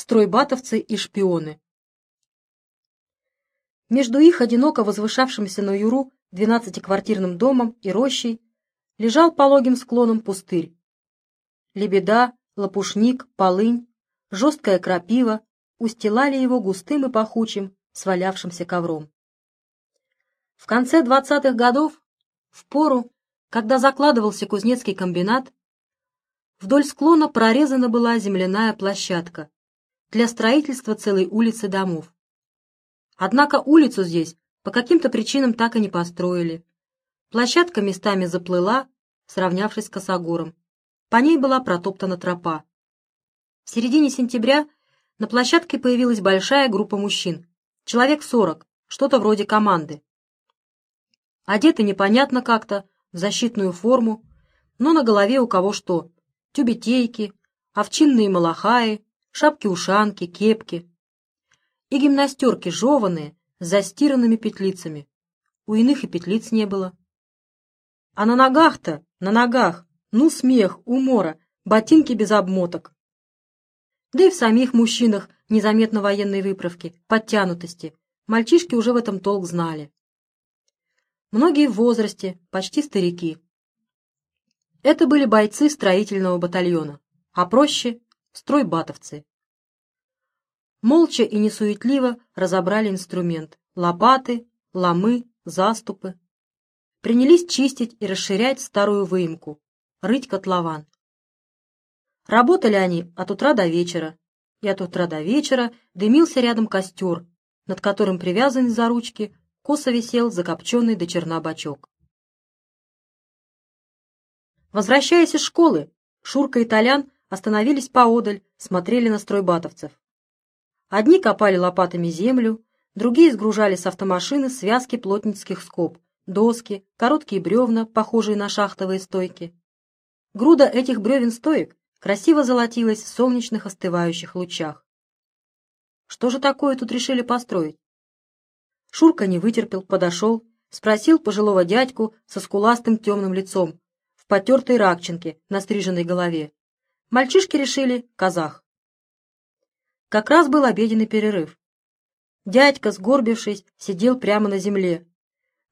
стройбатовцы и шпионы. Между их одиноко возвышавшимся на юру двенадцатиквартирным домом и рощей лежал пологим склоном пустырь. Лебеда, лопушник, полынь, жесткая крапива устилали его густым и пахучим, свалявшимся ковром. В конце двадцатых годов, в пору, когда закладывался кузнецкий комбинат, вдоль склона прорезана была земляная площадка для строительства целой улицы домов. Однако улицу здесь по каким-то причинам так и не построили. Площадка местами заплыла, сравнявшись с косогором. По ней была протоптана тропа. В середине сентября на площадке появилась большая группа мужчин, человек сорок, что-то вроде команды. Одеты непонятно как-то, в защитную форму, но на голове у кого что, тюбетейки, овчинные малахаи, шапки-ушанки, кепки и гимнастерки жеванные с застиранными петлицами. У иных и петлиц не было. А на ногах-то, на ногах, ну смех, умора, ботинки без обмоток. Да и в самих мужчинах незаметно военной выправки, подтянутости. Мальчишки уже в этом толк знали. Многие в возрасте, почти старики. Это были бойцы строительного батальона, а проще — стройбатовцы. Молча и несуетливо разобрали инструмент — лопаты, ломы, заступы. Принялись чистить и расширять старую выемку, рыть котлован. Работали они от утра до вечера, и от утра до вечера дымился рядом костер, над которым привязанный за ручки косо висел закопченный до черна бачок. Возвращаясь из школы, Шурка и Толян остановились поодаль, смотрели на стройбатовцев. Одни копали лопатами землю, другие сгружали с автомашины связки плотницких скоб, доски, короткие бревна, похожие на шахтовые стойки. Груда этих бревен стоек красиво золотилась в солнечных остывающих лучах. Что же такое тут решили построить? Шурка не вытерпел, подошел, спросил пожилого дядьку со скуластым темным лицом, в потертой ракчинке на стриженной голове. Мальчишки решили казах. Как раз был обеденный перерыв. Дядька, сгорбившись, сидел прямо на земле,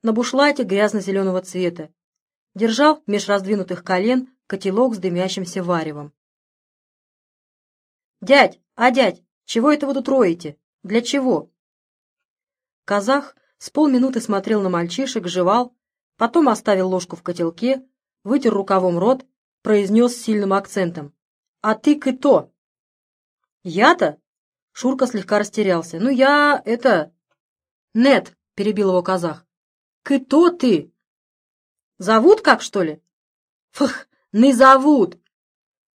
на бушлате грязно-зеленого цвета, держал меж раздвинутых колен котелок с дымящимся варевом. «Дядь, а дядь, чего это вы тут роете? Для чего?» Казах с полминуты смотрел на мальчишек, жевал, потом оставил ложку в котелке, вытер рукавом рот, произнес с сильным акцентом. «А ты кто?» «Я-то?» Шурка слегка растерялся. «Ну, я... это...» «Нет», — перебил его казах. «Кто ты?» «Зовут как, что ли?» «Фух, не зовут!»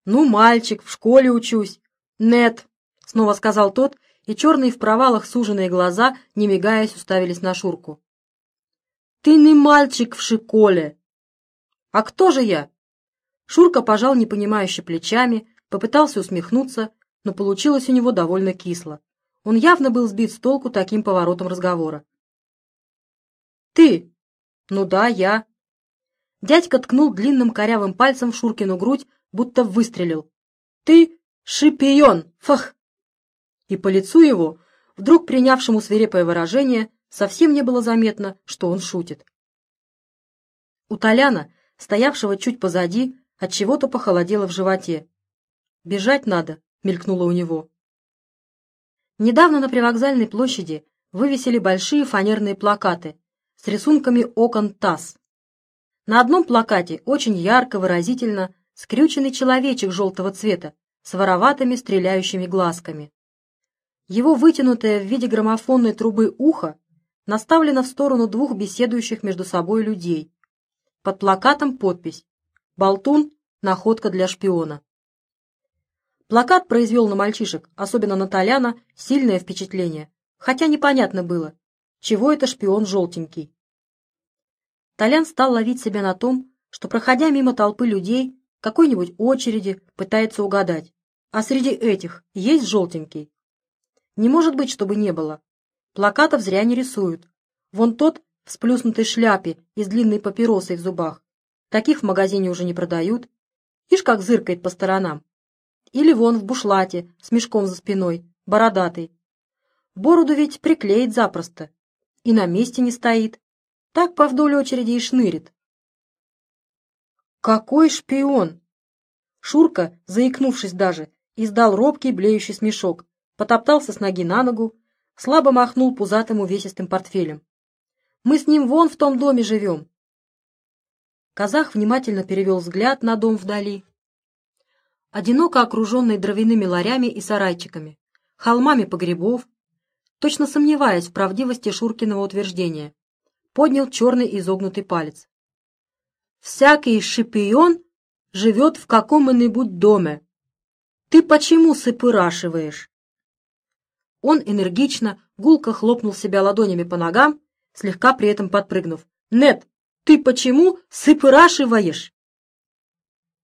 «Ну, мальчик, в школе учусь. «Нет», — снова сказал тот, и черные в провалах суженные глаза, не мигаясь, уставились на Шурку. «Ты не мальчик в школе!» «А кто же я?» Шурка пожал непонимающе плечами, попытался усмехнуться, но получилось у него довольно кисло. Он явно был сбит с толку таким поворотом разговора. «Ты?» «Ну да, я». Дядька ткнул длинным корявым пальцем в Шуркину грудь, будто выстрелил. «Ты «Шипион! Фах!» И по лицу его, вдруг принявшему свирепое выражение, совсем не было заметно, что он шутит. У Толяна, стоявшего чуть позади, от чего то похолодело в животе. «Бежать надо», — мелькнуло у него. Недавно на привокзальной площади вывесили большие фанерные плакаты с рисунками окон ТАСС. На одном плакате очень ярко, выразительно скрюченный человечек желтого цвета с вороватыми стреляющими глазками. Его вытянутое в виде граммофонной трубы ухо наставлено в сторону двух беседующих между собой людей. Под плакатом подпись «Болтун. Находка для шпиона». Плакат произвел на мальчишек, особенно на Толяна, сильное впечатление, хотя непонятно было, чего это шпион желтенький. Толян стал ловить себя на том, что, проходя мимо толпы людей, какой-нибудь очереди пытается угадать. А среди этих есть желтенький? Не может быть, чтобы не было. Плакатов зря не рисуют. Вон тот в сплюснутой шляпе и с длинной папиросой в зубах. Таких в магазине уже не продают. Ишь, как зыркает по сторонам. Или вон в бушлате, с мешком за спиной, бородатый. Бороду ведь приклеить запросто. И на месте не стоит. Так по вдоль очереди и шнырит. Какой шпион! Шурка, заикнувшись даже, издал робкий блеющий смешок, потоптался с ноги на ногу, слабо махнул пузатым увесистым портфелем. «Мы с ним вон в том доме живем!» Казах внимательно перевел взгляд на дом вдали. Одиноко окруженный дровяными ларями и сарайчиками, холмами погребов, точно сомневаясь в правдивости Шуркиного утверждения, поднял черный изогнутый палец. «Всякий шипион живет в каком-нибудь доме. Ты почему сыпырашиваешь?» Он энергично, гулко хлопнул себя ладонями по ногам, слегка при этом подпрыгнув. «Нет, ты почему сыпырашиваешь?»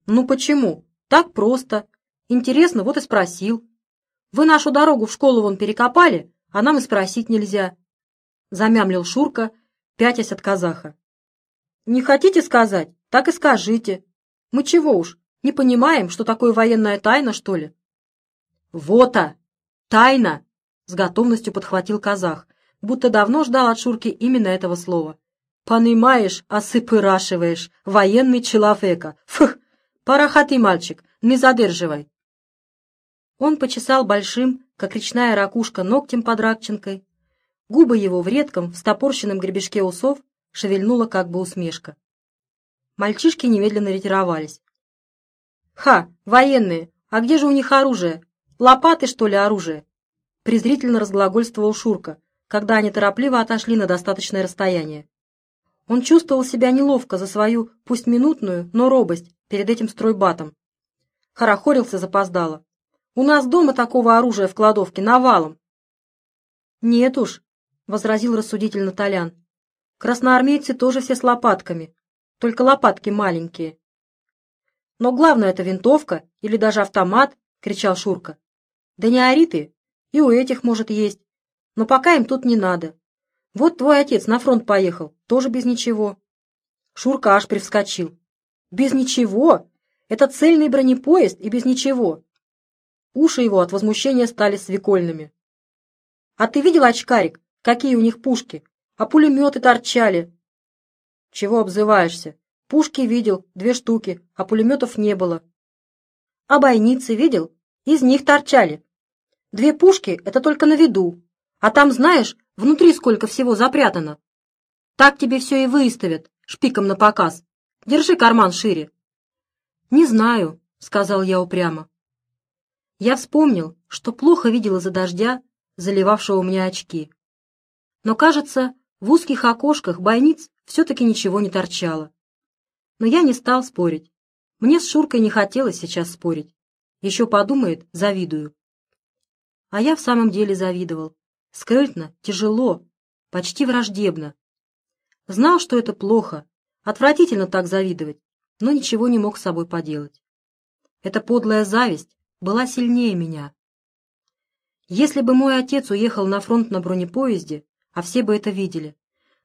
«Ну почему? Так просто. Интересно, вот и спросил. Вы нашу дорогу в школу вон перекопали, а нам и спросить нельзя», — замямлил Шурка, пятясь от казаха. «Не хотите сказать? Так и скажите. Мы чего уж, не понимаем, что такое военная тайна, что ли?» «Вот-а! Тайна!» — с готовностью подхватил казах, будто давно ждал от Шурки именно этого слова. «Понимаешь, осыпырашиваешь, военный человека. Фух, парахатый мальчик, не задерживай!» Он почесал большим, как речная ракушка, ногтем под ракченкой. Губы его в редком, встопорщенном гребешке усов шевельнула как бы усмешка. Мальчишки немедленно ретировались. «Ха, военные! А где же у них оружие? Лопаты, что ли, оружие?» презрительно разглагольствовал Шурка, когда они торопливо отошли на достаточное расстояние. Он чувствовал себя неловко за свою, пусть минутную, но робость перед этим стройбатом. Хорохорился запоздало. «У нас дома такого оружия в кладовке навалом». «Нет уж», — возразил рассудительно Толян. «Красноармейцы тоже все с лопатками, только лопатки маленькие». «Но главное — это винтовка или даже автомат», — кричал Шурка. «Да не ори ты, и у этих, может, есть. Но пока им тут не надо. Вот твой отец на фронт поехал, тоже без ничего. Шурка аж привскочил. Без ничего? Это цельный бронепоезд и без ничего. Уши его от возмущения стали свекольными. А ты видел, очкарик, какие у них пушки? А пулеметы торчали. Чего обзываешься? Пушки видел, две штуки, а пулеметов не было. А бойницы видел? Из них торчали. Две пушки — это только на виду. А там, знаешь, внутри сколько всего запрятано. Так тебе все и выставят, шпиком на показ. Держи карман шире. Не знаю, — сказал я упрямо. Я вспомнил, что плохо видел из-за дождя, заливавшего мне очки. Но, кажется, в узких окошках бойниц все-таки ничего не торчало. Но я не стал спорить. Мне с Шуркой не хотелось сейчас спорить. Еще подумает, завидую. А я в самом деле завидовал. Скрытно, тяжело, почти враждебно. Знал, что это плохо, отвратительно так завидовать, но ничего не мог с собой поделать. Эта подлая зависть была сильнее меня. Если бы мой отец уехал на фронт на бронепоезде, а все бы это видели,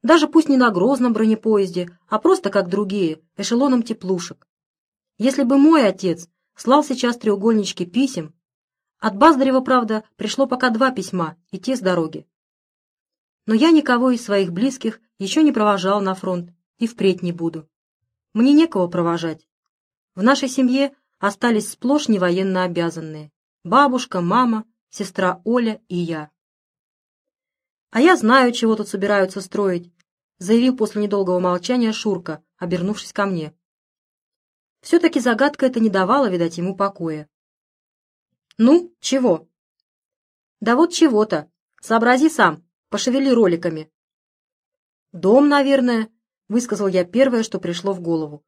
даже пусть не на грозном бронепоезде, а просто как другие, эшелоном теплушек. Если бы мой отец слал сейчас треугольнички писем, от Баздарева, правда, пришло пока два письма, и те с дороги. Но я никого из своих близких еще не провожал на фронт и впредь не буду. Мне некого провожать. В нашей семье остались сплошь невоенно обязанные. Бабушка, мама, сестра Оля и я. «А я знаю, чего тут собираются строить», — заявил после недолгого молчания Шурка, обернувшись ко мне. Все-таки загадка эта не давала, видать, ему покоя. «Ну, чего?» «Да вот чего-то. Сообрази сам. Пошевели роликами». «Дом, наверное», — высказал я первое, что пришло в голову.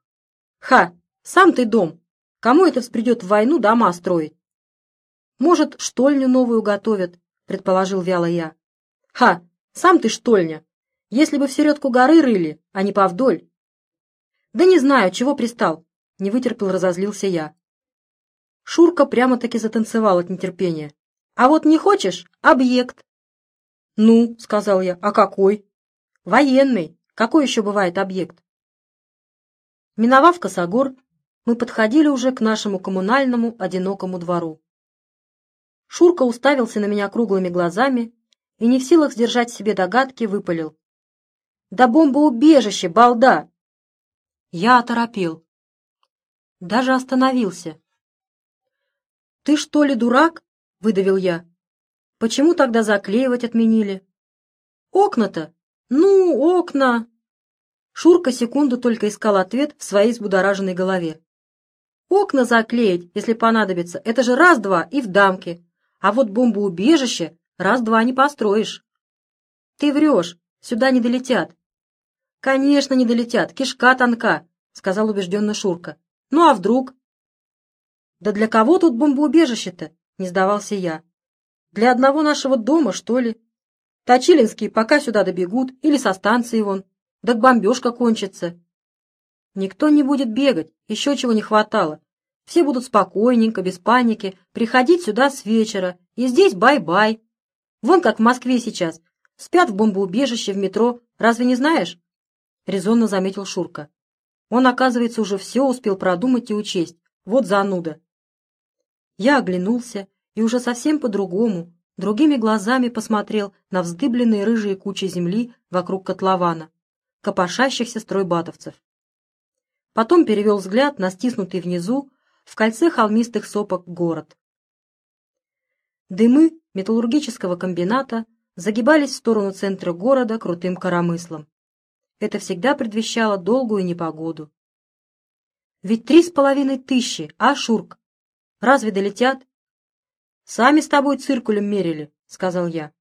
«Ха! Сам ты дом. Кому это придет в войну дома строить?» «Может, штольню новую готовят», — предположил вяло я. «Ха! Сам ты штольня. Если бы в середку горы рыли, а не повдоль». «Да не знаю, чего пристал», — не вытерпел, разозлился я. Шурка прямо-таки затанцевал от нетерпения. «А вот не хочешь — объект». «Ну», — сказал я, — «а какой?» «Военный. Какой еще бывает объект?» Миновав косогор, мы подходили уже к нашему коммунальному одинокому двору. Шурка уставился на меня круглыми глазами и, не в силах сдержать себе догадки, выпалил. «Да бомбоубежище, балда!» Я оторопел. Даже остановился. «Ты что ли дурак?» — выдавил я. «Почему тогда заклеивать отменили?» «Окна-то! Ну, окна!» Шурка секунду только искал ответ в своей взбудораженной голове. «Окна заклеить, если понадобится, это же раз-два и в дамке. А вот бомбоубежище раз-два не построишь. Ты врешь, сюда не долетят. Конечно, не долетят, кишка тонка, сказал убежденно Шурка. Ну а вдруг? Да для кого тут бомбоубежище-то? Не сдавался я. Для одного нашего дома, что ли? Точилинские пока сюда добегут, или со станции вон. Да бомбежка кончится. Никто не будет бегать, еще чего не хватало. Все будут спокойненько, без паники, приходить сюда с вечера, и здесь бай-бай. Вон как в Москве сейчас. Спят в бомбоубежище, в метро. Разве не знаешь? Резонно заметил Шурка. Он, оказывается, уже все успел продумать и учесть. Вот зануда. Я оглянулся и уже совсем по-другому, другими глазами посмотрел на вздыбленные рыжие кучи земли вокруг котлована, копошащихся стройбатовцев. Потом перевел взгляд на стиснутый внизу в кольце холмистых сопок город. Дымы металлургического комбината загибались в сторону центра города крутым коромыслом. Это всегда предвещало долгую непогоду. Ведь три с половиной тысячи, а, Шурк? Разве долетят? Сами с тобой циркулем мерили, — сказал я.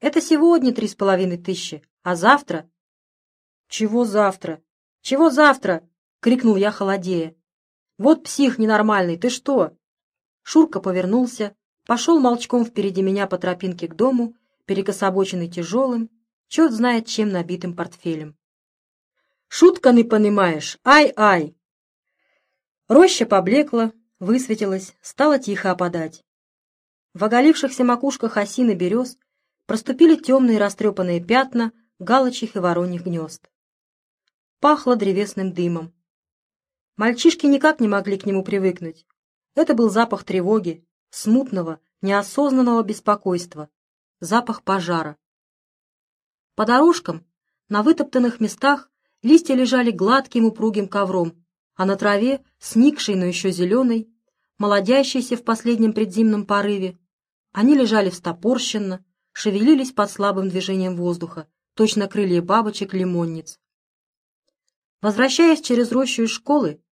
Это сегодня три с половиной тысячи, а завтра... Чего завтра? Чего завтра? — крикнул я холодея. Вот псих ненормальный, ты что? Шурка повернулся, пошел молчком впереди меня по тропинке к дому, перекособоченный тяжелым, черт знает чем набитым портфелем. «Шутка не понимаешь! Ай-ай!» Роща поблекла, высветилась, стала тихо опадать. В оголившихся макушках осин и берез проступили темные растрепанные пятна галочьих и вороньих гнезд. Пахло древесным дымом. Мальчишки никак не могли к нему привыкнуть. Это был запах тревоги, смутного, неосознанного беспокойства, запах пожара. По дорожкам, на вытоптанных местах, листья лежали гладким упругим ковром, а на траве, сникшей, но еще зеленой, молодящейся в последнем предзимном порыве, они лежали встопорщенно, шевелились под слабым движением воздуха, точно крылья бабочек-лимонниц. Возвращаясь через рощу из школы,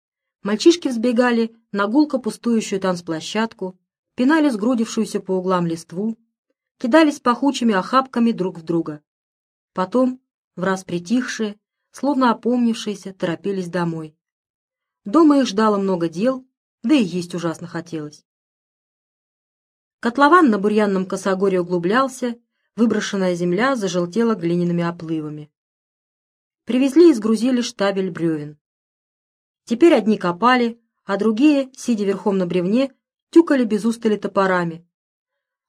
Мальчишки взбегали на гулко пустующую танцплощадку, пинали сгрудившуюся по углам листву, кидались пахучими охапками друг в друга. Потом, в раз притихшие, словно опомнившиеся, торопились домой. Дома их ждало много дел, да и есть ужасно хотелось. Котлован на бурьянном косогоре углублялся, выброшенная земля зажелтела глиняными оплывами. Привезли и сгрузили штабель бревен. Теперь одни копали, а другие, сидя верхом на бревне, тюкали без устали топорами,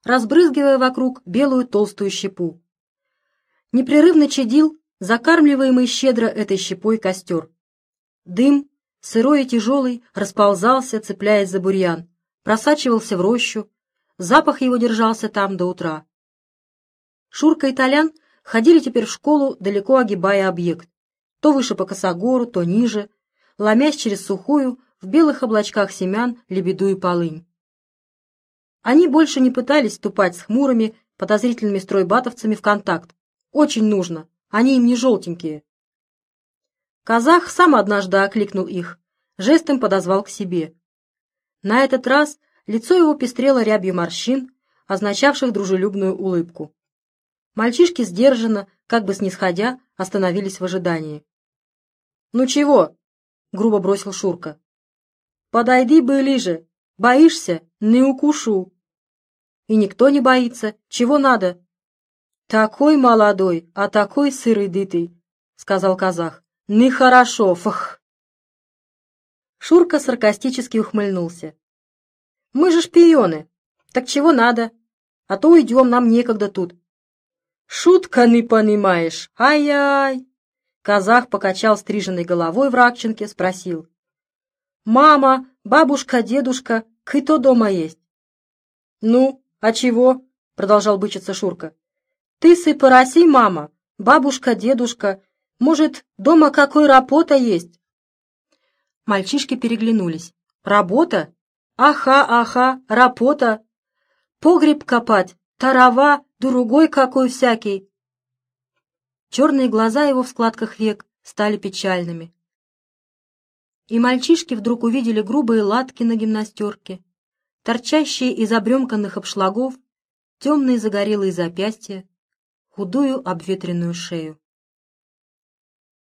разбрызгивая вокруг белую толстую щепу. Непрерывно чадил закармливаемый щедро этой щепой костер. Дым, сырой и тяжелый, расползался, цепляясь за бурьян, просачивался в рощу, запах его держался там до утра. Шурка и Толян ходили теперь в школу, далеко огибая объект, то выше по косогору, то ниже, ломясь через сухую, в белых облачках семян, лебеду и полынь. Они больше не пытались вступать с хмурыми, подозрительными стройбатовцами в контакт. Очень нужно, они им не желтенькие. Казах сам однажды окликнул их, жестом подозвал к себе. На этот раз лицо его пестрело рябью морщин, означавших дружелюбную улыбку. Мальчишки сдержанно, как бы снисходя, остановились в ожидании. «Ну чего?» — грубо бросил Шурка. «Подойди ближе. Боишься? Не укушу». «И никто не боится. Чего надо?» «Такой молодой, а такой сырый дытый», — сказал казах. «Нехорошо, фах!» Шурка саркастически ухмыльнулся. «Мы же шпионы. Так чего надо? А то уйдем, нам некогда тут». «Шутка не понимаешь. Ай-яй!» Казах покачал стриженной головой в ракчинке, спросил. Мама, бабушка, дедушка, кто дома есть? Ну, а чего? Продолжал бычиться Шурка. Ты сы пороси, мама, бабушка, дедушка. Может, дома какой работа есть? Мальчишки переглянулись. Работа? Аха, аха, работа. Погреб копать, тарава, другой какой всякий. Черные глаза его в складках век стали печальными. И мальчишки вдруг увидели грубые латки на гимнастерке, торчащие из обремканных обшлагов, темные загорелые запястья, худую обветренную шею.